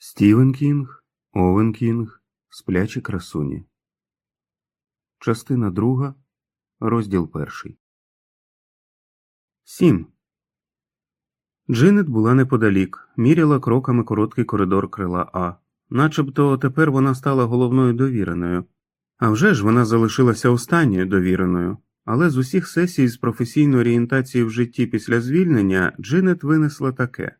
Стівен Кінг, Овен Кінг, Сплячі красуні. Частина друга, розділ перший. Сім. Джинет була неподалік, міряла кроками короткий коридор крила А. Начебто тепер вона стала головною довіреною. А вже ж вона залишилася останньою довіреною. Але з усіх сесій з професійної орієнтації в житті після звільнення Джинет винесла таке.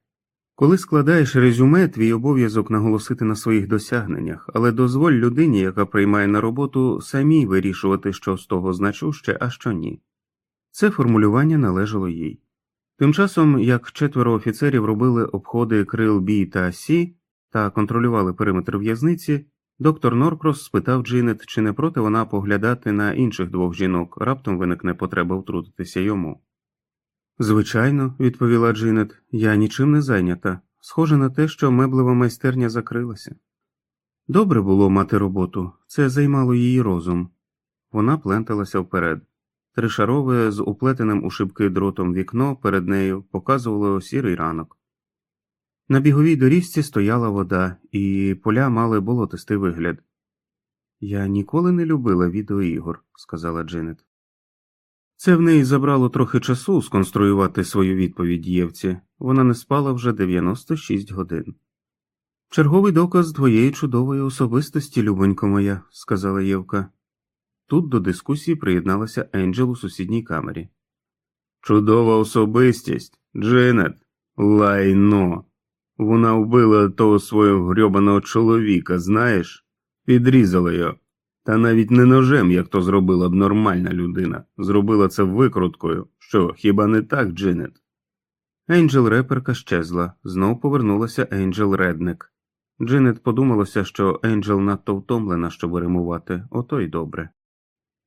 Коли складаєш резюме, твій обов'язок наголосити на своїх досягненнях, але дозволь людині, яка приймає на роботу, самій вирішувати, що з того значуще, а що ні. Це формулювання належало їй. Тим часом, як четверо офіцерів робили обходи крил Бі та Сі та контролювали периметр в'язниці, доктор Норкрос спитав Джинет, чи не проти вона поглядати на інших двох жінок, раптом виникне потреба втрутитися йому. Звичайно, відповіла Джинет, я нічим не зайнята. Схоже на те, що меблева майстерня закрилася. Добре було мати роботу, це займало її розум. Вона пленталася вперед. Тришарове з уплетеним у шибки дротом вікно перед нею показувало сірий ранок. На біговій доріжці стояла вода, і поля мали болотистий вигляд. Я ніколи не любила відеоігор, сказала Джинет. Це в неї забрало трохи часу сконструювати свою відповідь Євці, вона не спала вже 96 годин. Черговий доказ твоєї чудової особистості, любонько моя, сказала Євка. Тут до дискусії приєдналася Енджел у сусідній камері. Чудова особистість, Джинет, лайно. Вона вбила того свого грьобаного чоловіка, знаєш, підрізала його. Та навіть не ножем, як то зробила б нормальна людина, зробила це викруткою. Що, хіба не так, Джинет? Енджел реперка щезла, знов повернулася Енджел Редник. Джинет подумалося, що Енджел надто втомлена, щоб римувати, ото й добре.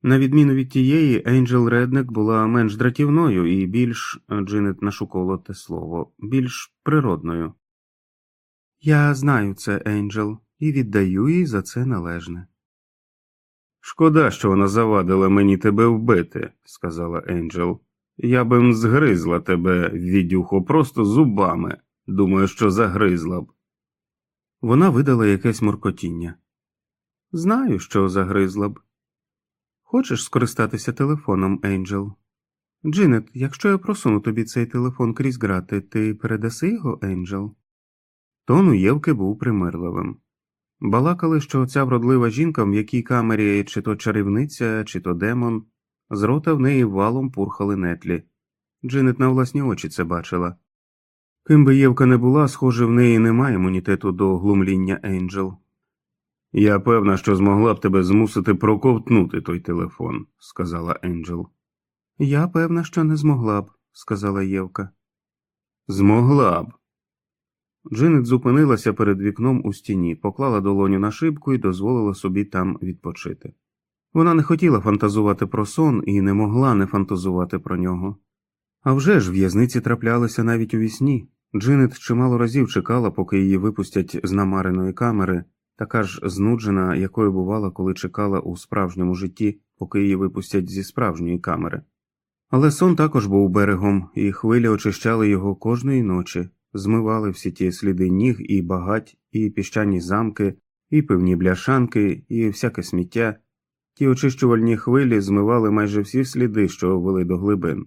На відміну від тієї, Енджел Редник була менш дратівною і більш Джинет нашукало те слово, більш природною. Я знаю це, Енджел, і віддаю їй за це належне. Шкода, що вона завадила мені тебе вбити, сказала Енджел. Я б згризла тебе, відюхо, просто зубами. Думаю, що загризла б. Вона видала якесь муркотіння. Знаю, що загризла б. Хочеш скористатися телефоном, Енджел? Джинет, якщо я просуну тобі цей телефон крізь грати, ти передаси його, Енджел? Тон у Євки був примирливим. Балакали, що ця вродлива жінка в м'якій камері чи то чарівниця, чи то демон, з рота в неї валом пурхали нетлі. Джинет на власні очі це бачила. Ким би Євка не була, схоже, в неї немає імунітету до глумління Енджел. Я певна, що змогла б тебе змусити проковтнути той телефон, сказала Енджел. Я певна, що не змогла б, сказала Євка. Змогла б. Джинет зупинилася перед вікном у стіні, поклала долоню на шибку і дозволила собі там відпочити. Вона не хотіла фантазувати про сон і не могла не фантазувати про нього. А вже ж в'язниці траплялися навіть у вісні. Джинет чимало разів чекала, поки її випустять з намареної камери, така ж знуджена, якою бувала, коли чекала у справжньому житті, поки її випустять зі справжньої камери. Але сон також був берегом, і хвилі очищали його кожної ночі, змивали всі ті сліди ніг і багать, і піщані замки, і пивні бляшанки, і всяке сміття. Ті очищувальні хвилі змивали майже всі сліди, що вели до глибин.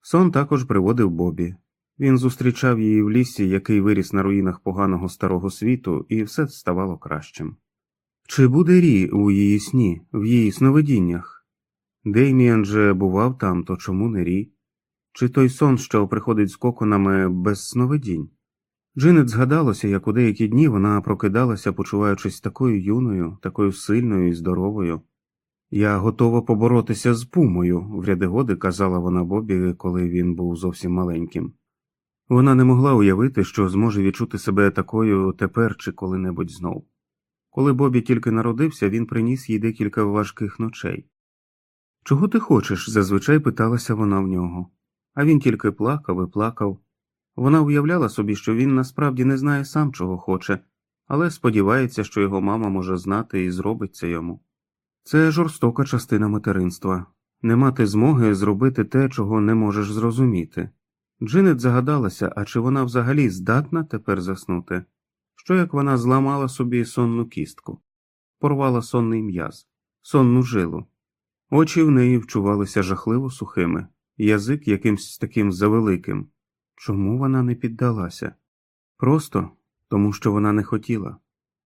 Сон також приводив Бобі. Він зустрічав її в лісі, який виріс на руїнах поганого старого світу, і все ставало кращим. Чи буде Рі у її сні, в її сновидіннях? Дейміан же бував там, то чому не Рі? Чи той сон, що приходить з коконами без сновидінь? Джинет згадалося, як у деякі дні вона прокидалася, почуваючись такою юною, такою сильною і здоровою. Я готова поборотися з пумою, в ряди годи казала вона Бобі, коли він був зовсім маленьким. Вона не могла уявити, що зможе відчути себе такою тепер чи коли-небудь знов. Коли Бобі тільки народився, він приніс їй декілька важких ночей. Чого ти хочеш? зазвичай питалася вона в нього. А він тільки плакав і плакав. Вона уявляла собі, що він насправді не знає сам, чого хоче, але сподівається, що його мама може знати і зробить це йому. Це жорстока частина материнства не мати змоги зробити те, чого не можеш зрозуміти. Джинет загадалася, а чи вона взагалі здатна тепер заснути? що як вона зламала собі сонну кістку, порвала сонний м'яз, сонну жилу. Очі в неї вчувалися жахливо сухими, язик якимсь таким завеликим. Чому вона не піддалася? Просто тому, що вона не хотіла.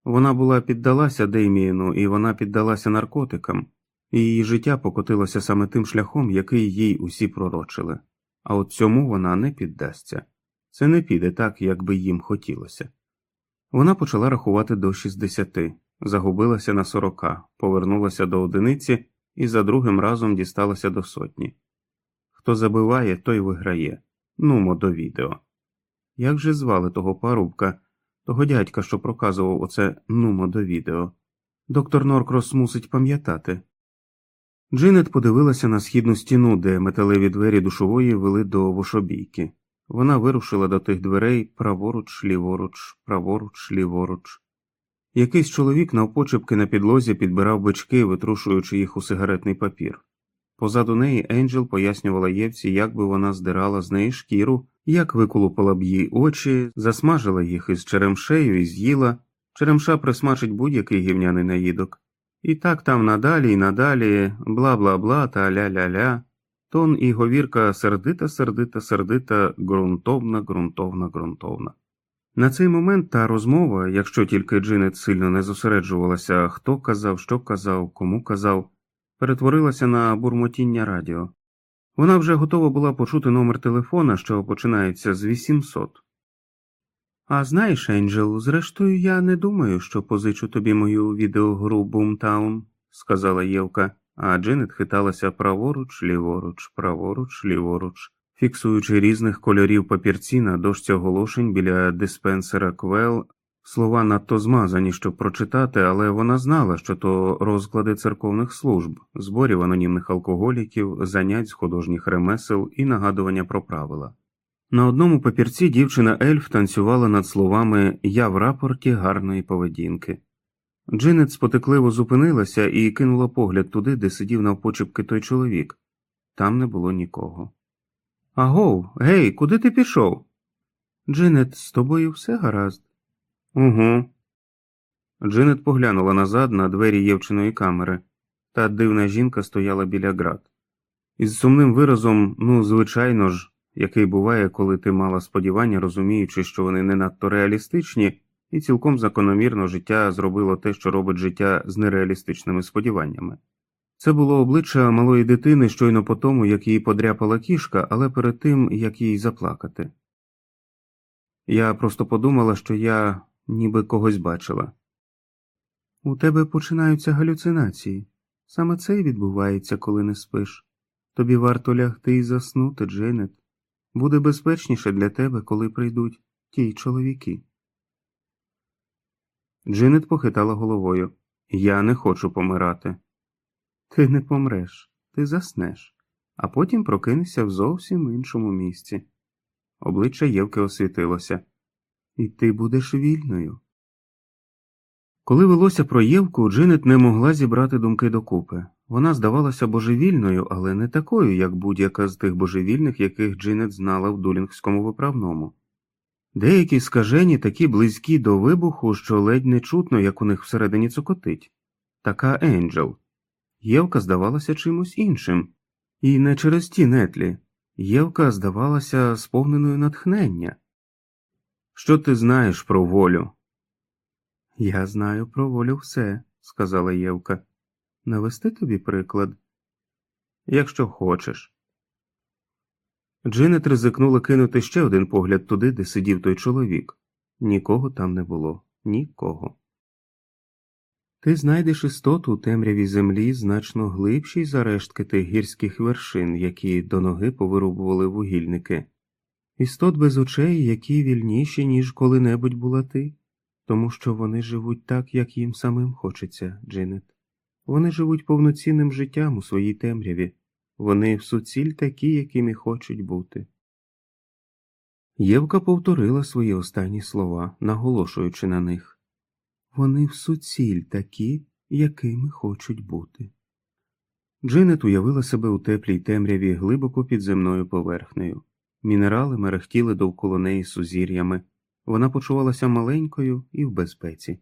Вона була піддалася Деймієну, і вона піддалася наркотикам, і її життя покотилося саме тим шляхом, який їй усі пророчили. А от цьому вона не піддасться. Це не піде так, як би їм хотілося. Вона почала рахувати до 60, загубилася на 40, повернулася до одиниці і за другим разом дісталася до сотні. Хто забиває, той виграє. Нумо до відео. Як же звали того парубка, того дядька, що проказував оце нумо до відео? Доктор Норкрос мусить пам'ятати. Джинет подивилася на східну стіну, де металеві двері душової вели до вошобійки. Вона вирушила до тих дверей праворуч, ліворуч, праворуч, ліворуч. Якийсь чоловік навпочепки на підлозі підбирав бички, витрушуючи їх у сигаретний папір. Позаду неї Енджел пояснювала Євці, як би вона здирала з неї шкіру, як виколупала б їй очі, засмажила їх із черемшею і з'їла. Черемша присмачить будь-який гівняний наїдок. І так там надалі і надалі, бла бла бла та ля-ля-ля. Тон і говірка сердита, сердита, сердита, ґрунтовна, ґрунтовна, ґрунтовна. На цей момент та розмова, якщо тільки Джинет сильно не зосереджувалася, хто казав, що казав, кому казав, перетворилася на бурмотіння радіо. Вона вже готова була почути номер телефона, що починається з 800. А знаєш, Енджел, зрештою, я не думаю, що позичу тобі мою відеогру Бумтаун, сказала Євка, а Джинет хиталася праворуч, ліворуч, праворуч, ліворуч, фіксуючи різних кольорів папірці на дошці оголошень біля диспенсера Квел. Слова надто змазані, щоб прочитати, але вона знала, що то розклади церковних служб, зборів анонімних алкоголіків, занять з художніх ремесел і нагадування про правила. На одному папірці дівчина ельф танцювала над словами Я в рапорті гарної поведінки. Джинет спотекливо зупинилася і кинула погляд туди, де сидів навпочепки той чоловік. Там не було нікого. Агов, гей, куди ти пішов? Джинет, з тобою все гаразд. Угу. Джинет поглянула назад на двері Євчиної камери. Та дивна жінка стояла біля град. Із сумним виразом, ну, звичайно ж, який буває, коли ти мала сподівання, розуміючи, що вони не надто реалістичні, і цілком закономірно життя зробило те, що робить життя з нереалістичними сподіваннями. Це було обличчя малої дитини щойно по тому, як її подряпала кішка, але перед тим, як їй заплакати. Я просто подумала, що я ніби когось бачила. У тебе починаються галюцинації. Саме це й відбувається, коли не спиш. Тобі варто лягти і заснути, Дженет. Буде безпечніше для тебе, коли прийдуть ті чоловіки. Джинет похитала головою. Я не хочу помирати. Ти не помреш, ти заснеш, а потім прокинешся в зовсім іншому місці. Обличчя Євки освітилося. І ти будеш вільною. Коли велося про Євку, Джинет не могла зібрати думки докупи. Вона здавалася божевільною, але не такою, як будь-яка з тих божевільних, яких Джинет знала в дулінгському виправному. Деякі скажені такі близькі до вибуху, що ледь не чутно, як у них всередині цокотить. Така Енджел. Євка здавалася чимось іншим, і не через ті нетлі. Євка здавалася сповненою натхнення. Що ти знаєш про волю? Я знаю про волю все, сказала Євка. Навести тобі приклад? Якщо хочеш. Джинет ризикнула кинути ще один погляд туди, де сидів той чоловік. Нікого там не було, нікого. Ти знайдеш істоту у темряві землі значно глибшій за рештки тих гірських вершин, які до ноги повирубували вугільники, істот без очей, які вільніші, ніж коли-небудь була ти, тому що вони живуть так, як їм самим хочеться, Джинет. Вони живуть повноцінним життям у своїй темряві, вони в суціль такі, якими хочуть бути. Євка повторила свої останні слова, наголошуючи на них. Вони в суціль такі, якими хочуть бути. Джинет уявила себе у теплій темряві глибоко під земною поверхнею. Мінерали мерехтіли довкола неї сузір'ями, Вона почувалася маленькою і в безпеці.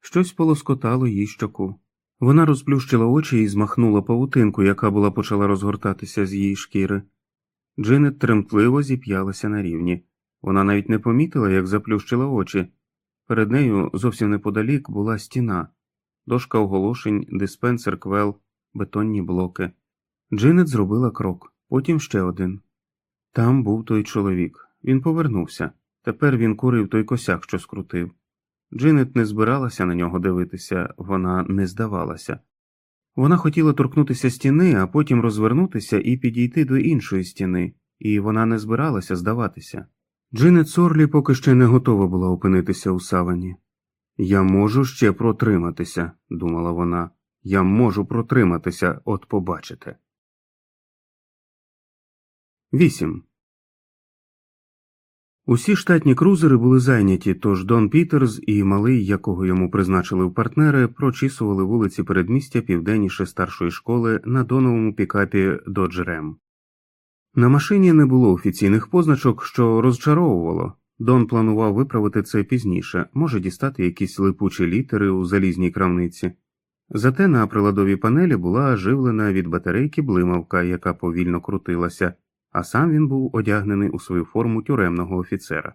Щось полоскотало їй щоку. Вона розплющила очі і змахнула павутинку, яка була почала розгортатися з її шкіри. Джинет тремтливо зіп'ялася на рівні. Вона навіть не помітила, як заплющила очі. Перед нею зовсім неподалік була стіна, дошка оголошень, диспенсер, квел, бетонні блоки. Джинет зробила крок, потім ще один. Там був той чоловік. Він повернувся. Тепер він курив той косяк, що скрутив. Джинет не збиралася на нього дивитися, вона не здавалася. Вона хотіла торкнутися стіни, а потім розвернутися і підійти до іншої стіни, і вона не збиралася здаватися. Джинет Сорлі поки ще не готова була опинитися у савані. Я можу ще протриматися, думала вона. Я можу протриматися, от побачите. 8. Усі штатні крузери були зайняті, тож Дон Пітерс і малий, якого йому призначили в партнери, прочісували вулиці передмістя південніше старшої школи на доновому пікапі Ram. На машині не було офіційних позначок, що розчаровувало. Дон планував виправити це пізніше, може дістати якісь липучі літери у залізній крамниці. Зате на приладовій панелі була оживлена від батарейки блимавка, яка повільно крутилася а сам він був одягнений у свою форму тюремного офіцера.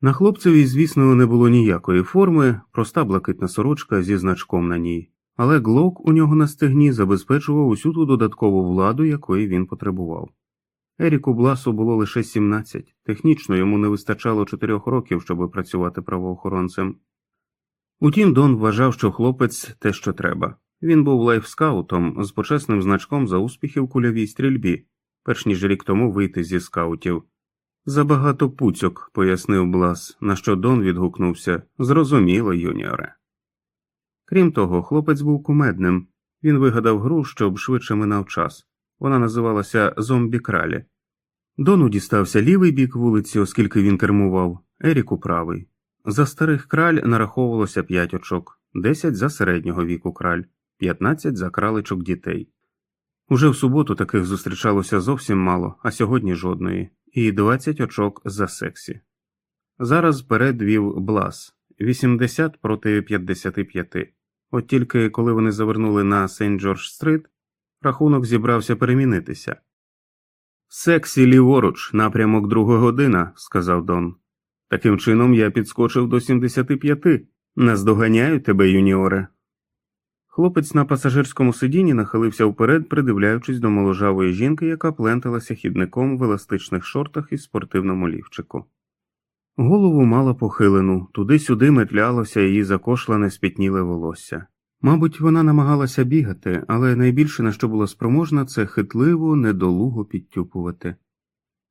На хлопцеві, звісно, не було ніякої форми, проста блакитна сорочка зі значком на ній, але глок у нього на стегні забезпечував усю ту додаткову владу, якої він потребував. Еріку Бласу було лише 17, технічно йому не вистачало 4 років, щоб працювати правоохоронцем. Утім, Дон вважав, що хлопець те, що треба. Він був лайфскаутом з почесним значком за успіхи в кульовій стрільбі, перш ніж рік тому вийти зі скаутів. Забагато пуцьок, пояснив Блас, на що Дон відгукнувся зрозуміло, юніоре. Крім того, хлопець був кумедним. Він вигадав гру, щоб швидше минав час. Вона називалася Зомбі кралі. Дону дістався лівий бік вулиці, оскільки він кермував, Еріку правий. За старих краль нараховувалося 5 очок, 10 за середнього віку краль, 15 за краличок дітей. Уже в суботу таких зустрічалося зовсім мало, а сьогодні жодної, і 20 очок за сексі. Зараз вперед вів Блас 80 проти 55. От тільки коли вони завернули на Сент Джордж Стрит, рахунок зібрався перемінитися. Сексі ліворуч, напрямок друга година, сказав Дон. Таким чином я підскочив до 75. Наздоганяю тебе, юніоре. Хлопець на пасажирському сидінні нахилився вперед, придивляючись до моложавої жінки, яка пленталася хідником в еластичних шортах і спортивному лівчику. Голову мала похилену, туди-сюди метлялося її закошлене спітніле волосся. Мабуть, вона намагалася бігати, але найбільше на що була спроможна, це хитливо, недолуго підтюпувати.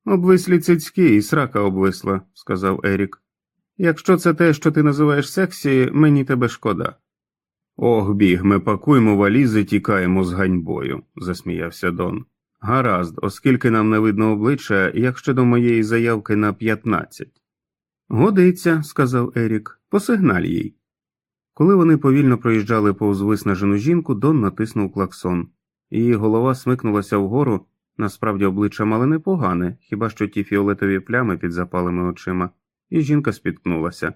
Обвислі цицьки і срака обвисла, сказав Ерік. Якщо це те, що ти називаєш сексі, мені тебе шкода. Ох, біг, ми пакуємо валізи, тікаємо з ганьбою, засміявся Дон. Гаразд, оскільки нам не видно обличчя, як щодо моєї заявки на 15. Годиться, сказав Ерік, посигналь їй. Коли вони повільно проїжджали повз виснажену жінку, Дон натиснув клаксон. Її голова смикнулася вгору, насправді обличчя мали непогане, хіба що ті фіолетові плями під запалими очима, і жінка спіткнулася.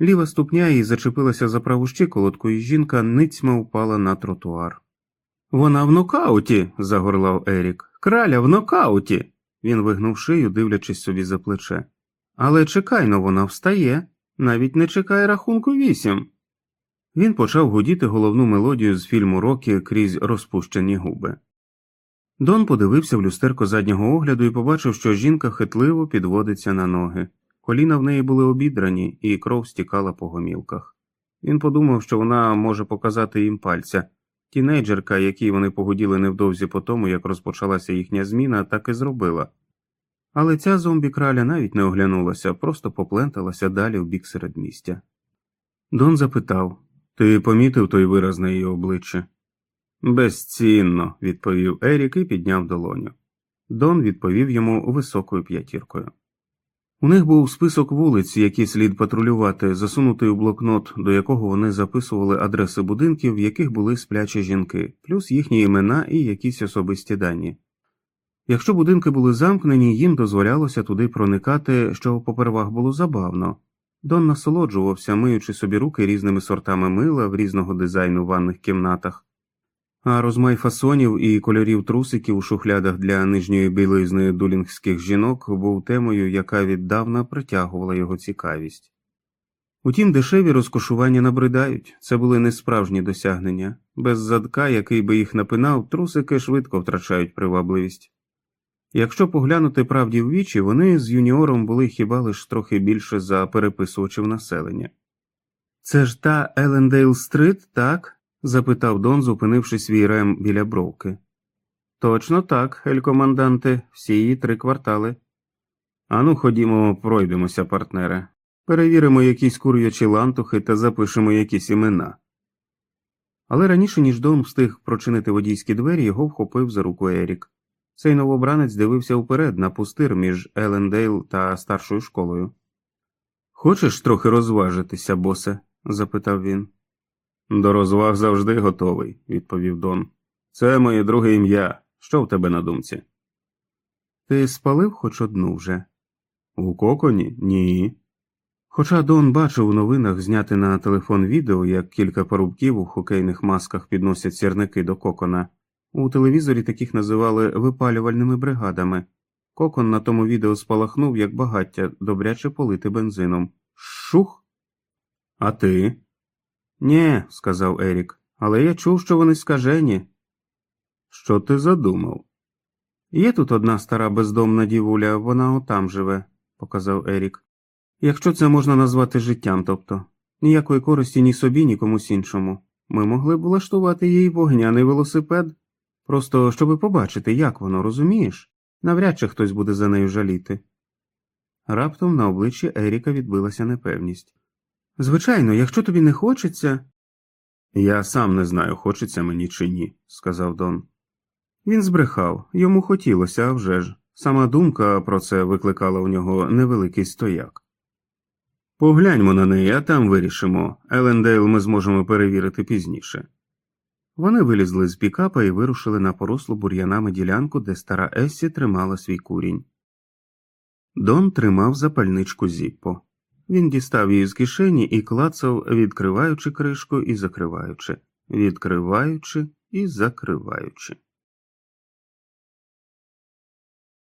Ліва ступня її зачепилася за праву щиколотку, і жінка ницьма впала на тротуар. Вона в нокауті. загорлав Ерік. Краля в нокауті. Він вигнув шию, дивлячись собі за плече. Але чекайно, вона встає, навіть не чекає рахунку вісім. Він почав гудіти головну мелодію з фільму Рокі крізь розпущені губи. Дон подивився в люстерко заднього огляду і побачив, що жінка хитливо підводиться на ноги. Коліна в неї були обідрані, і кров стікала по гомілках. Він подумав, що вона може показати їм пальця. Тінейджерка, якій вони погоділи невдовзі по тому, як розпочалася їхня зміна, так і зробила. Але ця зомбі краля навіть не оглянулася, просто попленталася далі в бік середмістя. Дон запитав Ти помітив той вираз на її обличчі? Безцінно, відповів Ерік і підняв долоню. Дон відповів йому високою п'ятіркою. У них був список вулиць, які слід патрулювати, засунутий у блокнот, до якого вони записували адреси будинків, в яких були сплячі жінки, плюс їхні імена і якісь особисті дані. Якщо будинки були замкнені, їм дозволялося туди проникати, що попервах було забавно. Дон насолоджувався, миючи собі руки різними сортами мила в різного дизайну ванних кімнатах, а розмай фасонів і кольорів трусиків у шухлядах для нижньої білизни дулінгських жінок був темою, яка віддавна притягувала його цікавість. Утім, дешеві розкошування набридають, це були несправжні досягнення, без задка, який би їх напинав, трусики швидко втрачають привабливість. Якщо поглянути правді в вічі, вони з юніором були хіба лиш трохи більше за переписувачів населення. Це ж та Елендейл Стрит, так? Запитав Дон, зупинивши свій рем біля бровки. Точно так, el comandante, всі її три квартали. Ану, ходімо, пройдемося, партнере. Перевіримо якісь курячі лантухи та запишемо якісь імена. Але раніше, ніж Дон встиг прочинити водійські двері, його вхопив за руку Ерік. Цей новобранець дивився вперед на пустир між Елендейл та старшою школою. Хочеш трохи розважитися, босе? запитав він. До розваг завжди готовий, відповів Дон. Це моє друге ім'я. Що в тебе на думці? Ти спалив хоч одну вже? У коконі? Ні. Хоча Дон бачив у новинах зняти на телефон відео, як кілька парубків у хокейних масках підносять сірники до кокона. У телевізорі таких називали випалювальними бригадами. Кокон на тому відео спалахнув, як багаття, добряче полити бензином. Шух. А ти? Нє, сказав Ерік, але я чув, що вони скажені. Що ти задумав? Є тут одна стара бездомна дівуля, вона отам живе, показав Ерік. Якщо це можна назвати життям, тобто ніякої користі ні собі, ні комусь іншому. Ми могли б влаштувати їй вогняний велосипед, просто щоби побачити, як воно, розумієш? Навряд чи хтось буде за нею жаліти. Раптом на обличчі Еріка відбилася непевність. Звичайно, якщо тобі не хочеться. Я сам не знаю, хочеться мені чи ні, сказав Дон. Він збрехав, йому хотілося, а вже ж. Сама думка про це викликала у нього невеликий стояк. Погляньмо на неї, а там вирішимо. Елендейл ми зможемо перевірити пізніше. Вони вилізли з пікапа і вирушили на порослу бур'янами ділянку, де стара Ессі тримала свій курінь. Дон тримав запальничку зіппо. Він дістав її з кишені і клацав, відкриваючи кришку і закриваючи, відкриваючи і закриваючи.